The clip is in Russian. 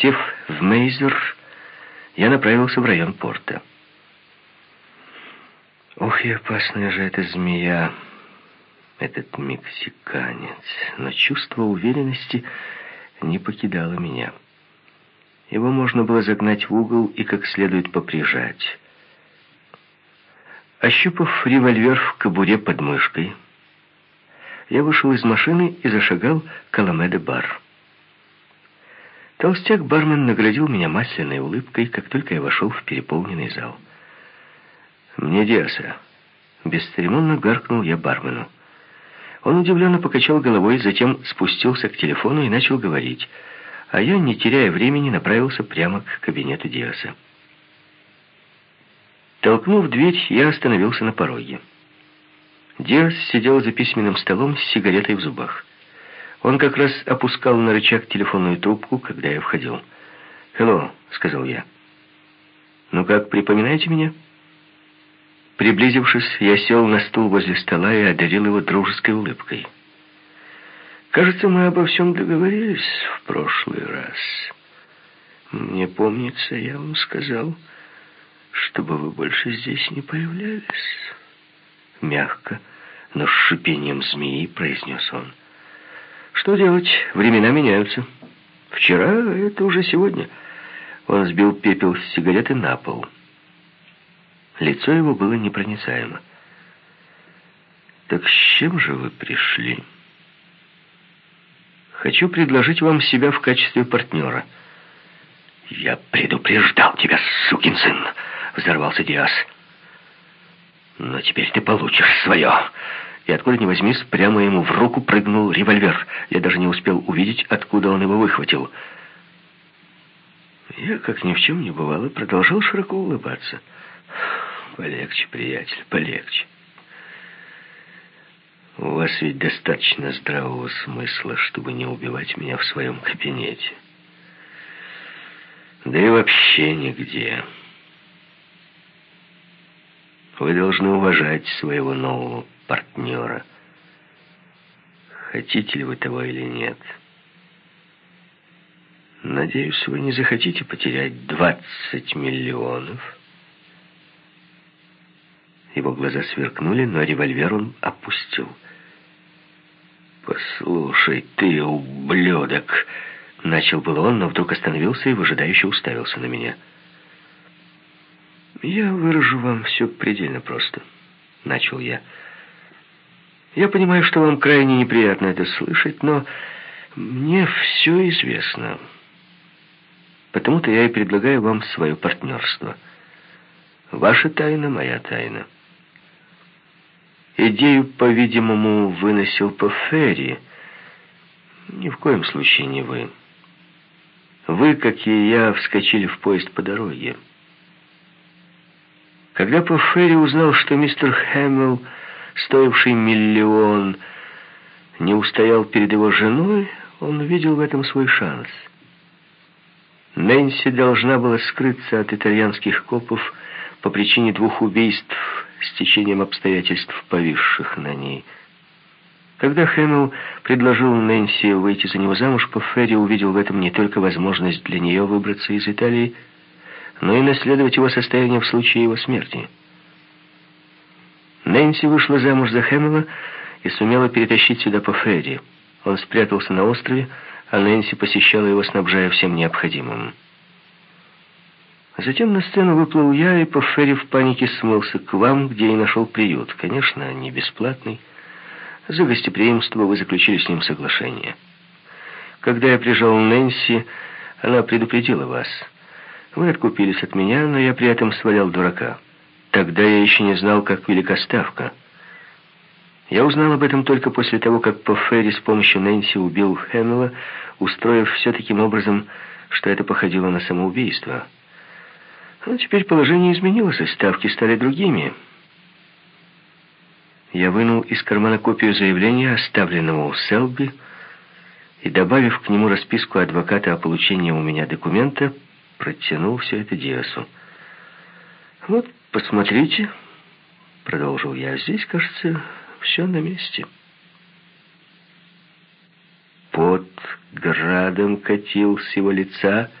Сев в Мейзер, я направился в район порта. Ох, и опасная же эта змея, этот мексиканец. Но чувство уверенности не покидало меня. Его можно было загнать в угол и как следует поприжать. Ощупав револьвер в кобуре под мышкой, я вышел из машины и зашагал к Аламеде-бар. Толстяк-бармен наградил меня масляной улыбкой, как только я вошел в переполненный зал. «Мне Диаса!» Бесцеремонно гаркнул я бармену. Он удивленно покачал головой, затем спустился к телефону и начал говорить, а я, не теряя времени, направился прямо к кабинету Диаса. Толкнув дверь, я остановился на пороге. Диас сидел за письменным столом с сигаретой в зубах. Он как раз опускал на рычаг телефонную трубку, когда я входил. «Хелло», — сказал я. «Ну как, припоминаете меня?» Приблизившись, я сел на стул возле стола и одарил его дружеской улыбкой. «Кажется, мы обо всем договорились в прошлый раз. Мне помнится, я вам сказал, чтобы вы больше здесь не появлялись». Мягко, но с шипением змеи произнес он. «Что делать? Времена меняются. Вчера — это уже сегодня». Он сбил пепел с сигареты на пол. Лицо его было непроницаемо. «Так с чем же вы пришли?» «Хочу предложить вам себя в качестве партнера». «Я предупреждал тебя, сукин сын!» — взорвался Диас. «Но теперь ты получишь свое!» И откуда ни возьмись, прямо ему в руку прыгнул револьвер. Я даже не успел увидеть, откуда он его выхватил. Я, как ни в чем не бывало, продолжал широко улыбаться. Полегче, приятель, полегче. У вас ведь достаточно здравого смысла, чтобы не убивать меня в своем кабинете. Да и вообще нигде. Вы должны уважать своего нового партнера. Хотите ли вы того или нет? Надеюсь, вы не захотите потерять 20 миллионов его глаза сверкнули, но револьвер он опустил. «Послушай, ты, ублюдок!» Начал было он, но вдруг остановился и выжидающе уставился на меня. «Я выражу вам все предельно просто», — начал я. «Я понимаю, что вам крайне неприятно это слышать, но мне все известно. Потому-то я и предлагаю вам свое партнерство. Ваша тайна — моя тайна». Идею, по-видимому, выносил по Ферри. Ни в коем случае не вы. Вы, как и я, вскочили в поезд по дороге. Когда по Ферри узнал, что мистер Хэмилл, стоивший миллион, не устоял перед его женой, он увидел в этом свой шанс. Нэнси должна была скрыться от итальянских копов по причине двух убийств с течением обстоятельств, повисших на ней. Когда Хэмилл предложил Нэнси выйти за него замуж, Поффери увидел в этом не только возможность для нее выбраться из Италии, но и наследовать его состояние в случае его смерти. Нэнси вышла замуж за Хэмилла и сумела перетащить сюда Поффери. Он спрятался на острове, а Нэнси посещала его, снабжая всем необходимым. Затем на сцену выплыл я, и Поффери в панике смылся к вам, где и нашел приют. Конечно, не бесплатный. За гостеприимство вы заключили с ним соглашение. Когда я прижал Нэнси, она предупредила вас. Вы откупились от меня, но я при этом свалял дурака. Тогда я еще не знал, как велика ставка. Я узнал об этом только после того, как Поффери с помощью Нэнси убил Хэмилла, устроив все таким образом, что это походило на самоубийство. Но теперь положение изменилось, и ставки стали другими. Я вынул из кармана копию заявления, оставленного у Селби, и, добавив к нему расписку адвоката о получении у меня документа, протянул все это Диасу. «Вот, посмотрите», — продолжил я, — «здесь, кажется, все на месте». Под градом катил с его лица, —